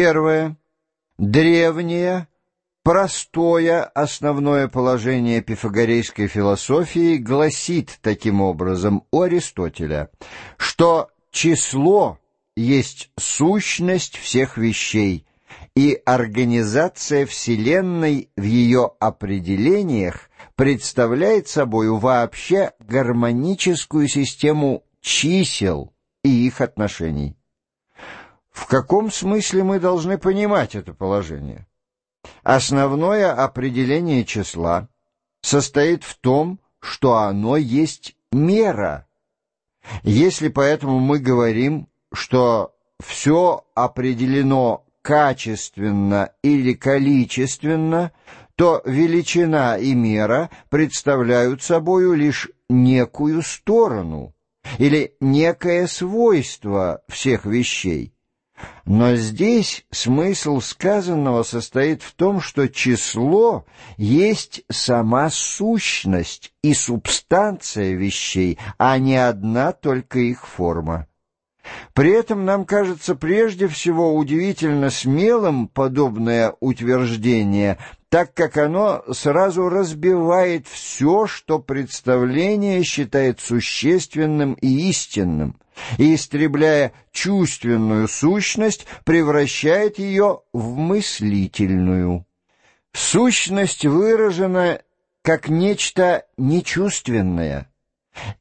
Первое. Древнее, простое основное положение пифагорейской философии гласит таким образом у Аристотеля, что число есть сущность всех вещей, и организация Вселенной в ее определениях представляет собой вообще гармоническую систему чисел и их отношений. В каком смысле мы должны понимать это положение? Основное определение числа состоит в том, что оно есть мера. Если поэтому мы говорим, что все определено качественно или количественно, то величина и мера представляют собою лишь некую сторону или некое свойство всех вещей. Но здесь смысл сказанного состоит в том, что число есть сама сущность и субстанция вещей, а не одна только их форма. При этом нам кажется прежде всего удивительно смелым подобное утверждение, так как оно сразу разбивает все, что представление считает существенным и истинным, и, истребляя чувственную сущность, превращает ее в мыслительную. Сущность выражена как нечто нечувственное,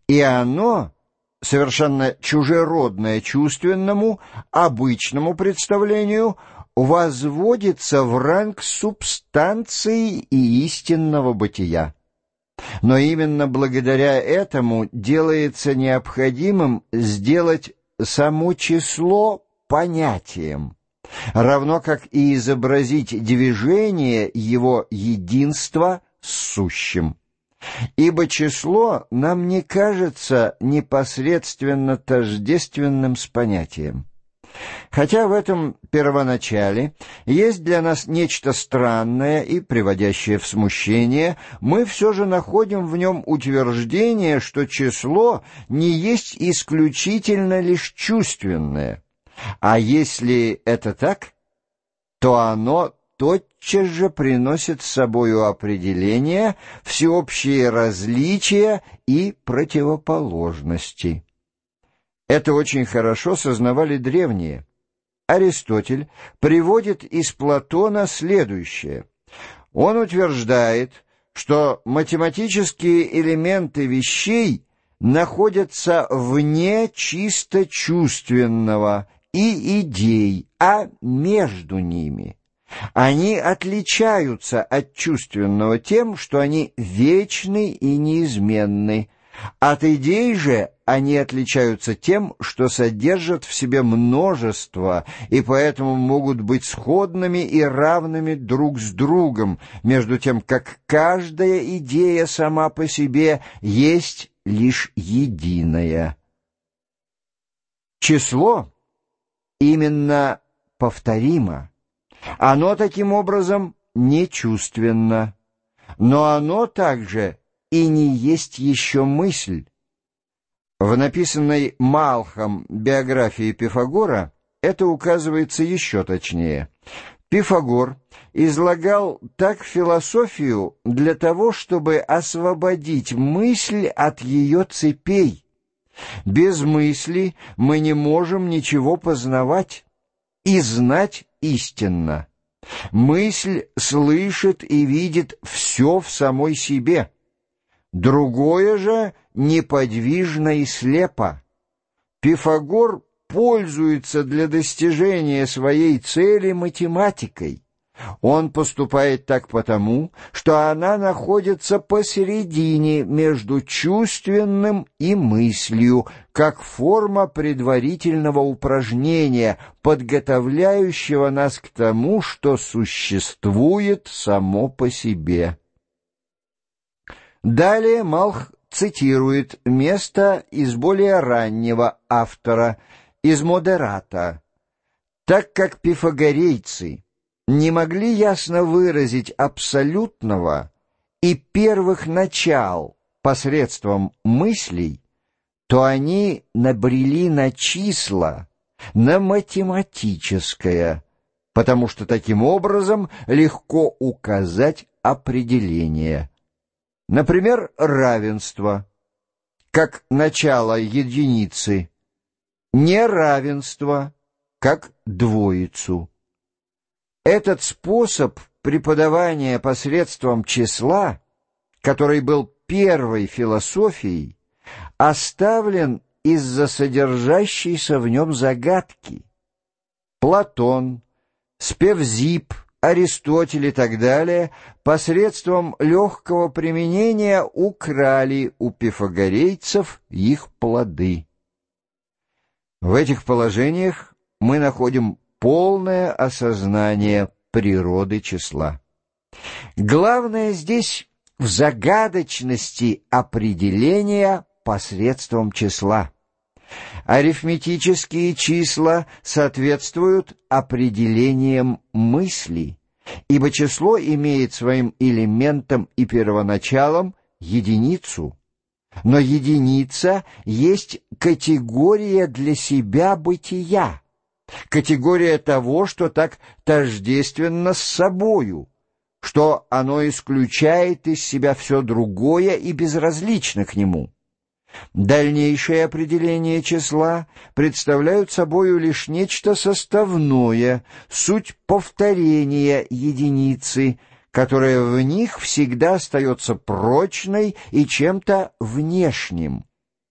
и оно — совершенно чужеродное чувственному, обычному представлению, возводится в ранг субстанции и истинного бытия. Но именно благодаря этому делается необходимым сделать само число понятием, равно как и изобразить движение его единства с сущим. Ибо число нам не кажется непосредственно тождественным с понятием. Хотя в этом первоначале есть для нас нечто странное и приводящее в смущение, мы все же находим в нем утверждение, что число не есть исключительно лишь чувственное. А если это так, то оно тотчас же приносит с собою определение, всеобщие различия и противоположности. Это очень хорошо сознавали древние. Аристотель приводит из Платона следующее. Он утверждает, что математические элементы вещей находятся вне чисто чувственного и идей, а между ними. Они отличаются от чувственного тем, что они вечны и неизменны. От идей же они отличаются тем, что содержат в себе множество и поэтому могут быть сходными и равными друг с другом, между тем как каждая идея сама по себе есть лишь единая. Число именно повторимо. Оно таким образом не чувственно, но оно также и не есть еще мысль. В написанной Малхом биографии Пифагора это указывается еще точнее. Пифагор излагал так философию для того, чтобы освободить мысль от ее цепей. Без мысли мы не можем ничего познавать и знать истинно. Мысль слышит и видит все в самой себе. Другое же неподвижно и слепо. Пифагор пользуется для достижения своей цели математикой. Он поступает так потому, что она находится посередине между чувственным и мыслью, как форма предварительного упражнения, подготовляющего нас к тому, что существует само по себе. Далее Малх цитирует место из более раннего автора, из Модерата, так как пифагорейцы — не могли ясно выразить абсолютного и первых начал посредством мыслей, то они набрели на числа, на математическое, потому что таким образом легко указать определение. Например, равенство, как начало единицы, неравенство, как двоицу. Этот способ преподавания посредством числа, который был первой философией, оставлен из-за содержащейся в нем загадки. Платон, Спевзип, Аристотель и так далее посредством легкого применения украли у пифагорейцев их плоды. В этих положениях мы находим полное осознание природы числа. Главное здесь в загадочности определения посредством числа. Арифметические числа соответствуют определениям мысли, ибо число имеет своим элементом и первоначалом единицу. Но единица есть категория для себя бытия, категория того, что так тождественно с собою, что оно исключает из себя все другое и безразлично к нему. Дальнейшее определение числа представляют собою лишь нечто составное, суть повторения единицы, которая в них всегда остается прочной и чем-то внешним.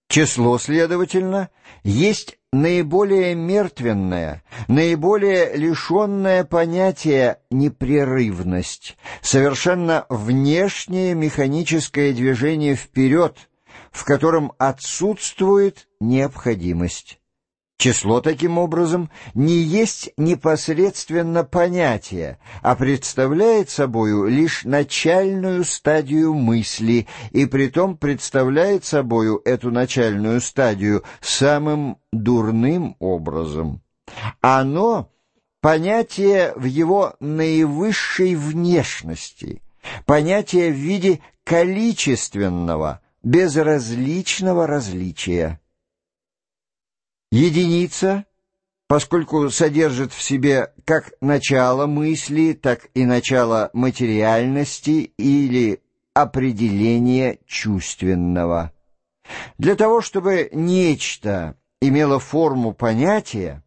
Число, следовательно, есть наиболее мертвенное, наиболее лишенное понятия непрерывность, совершенно внешнее механическое движение вперед — в котором отсутствует необходимость. Число, таким образом, не есть непосредственно понятие, а представляет собою лишь начальную стадию мысли, и притом представляет собою эту начальную стадию самым дурным образом. Оно — понятие в его наивысшей внешности, понятие в виде количественного — безразличного различия. Единица, поскольку содержит в себе как начало мысли, так и начало материальности или определение чувственного. Для того, чтобы нечто имело форму понятия,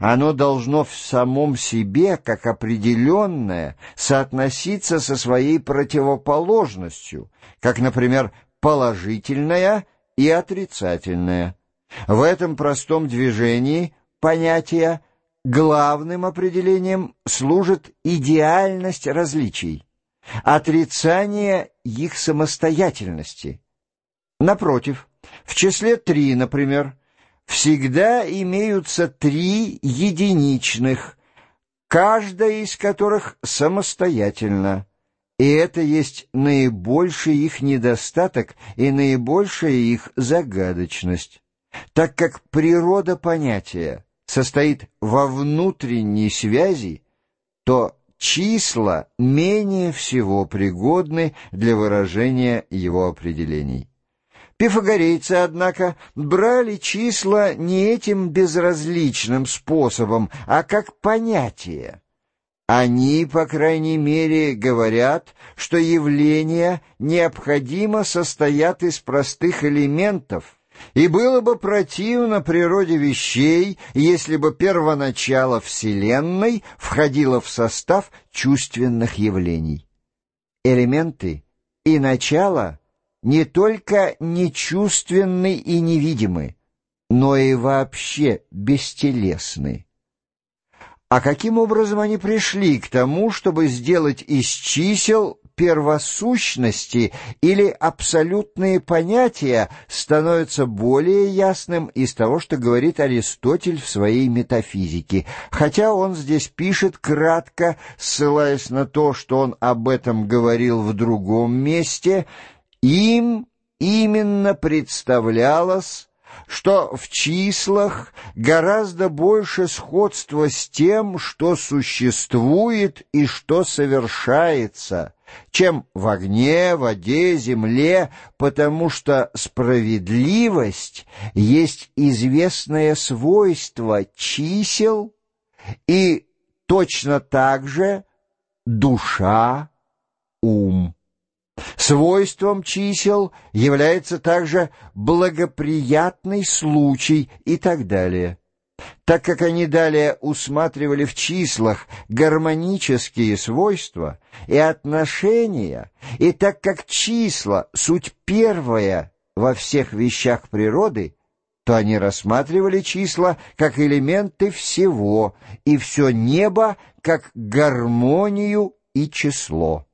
оно должно в самом себе, как определенное, соотноситься со своей противоположностью, как, например, положительное и отрицательное. В этом простом движении понятия главным определением служит идеальность различий, отрицание их самостоятельности. Напротив, в числе три, например, всегда имеются три единичных, каждая из которых самостоятельна. И это есть наибольший их недостаток и наибольшая их загадочность, так как природа понятия состоит во внутренней связи, то числа менее всего пригодны для выражения его определений. Пифагорейцы, однако, брали числа не этим безразличным способом, а как понятие. Они, по крайней мере, говорят, что явления необходимо состоят из простых элементов, и было бы противно природе вещей, если бы первоначало Вселенной входило в состав чувственных явлений. Элементы и начало не только нечувственны и невидимы, но и вообще бестелесны. А каким образом они пришли к тому, чтобы сделать из чисел первосущности или абсолютные понятия, становится более ясным из того, что говорит Аристотель в своей метафизике, хотя он здесь пишет кратко, ссылаясь на то, что он об этом говорил в другом месте, им именно представлялось что в числах гораздо больше сходства с тем, что существует и что совершается, чем в огне, воде, земле, потому что справедливость есть известное свойство чисел и точно так же душа, ум. Свойством чисел является также благоприятный случай и так далее. Так как они далее усматривали в числах гармонические свойства и отношения, и так как числа — суть первая во всех вещах природы, то они рассматривали числа как элементы всего и все небо как гармонию и число.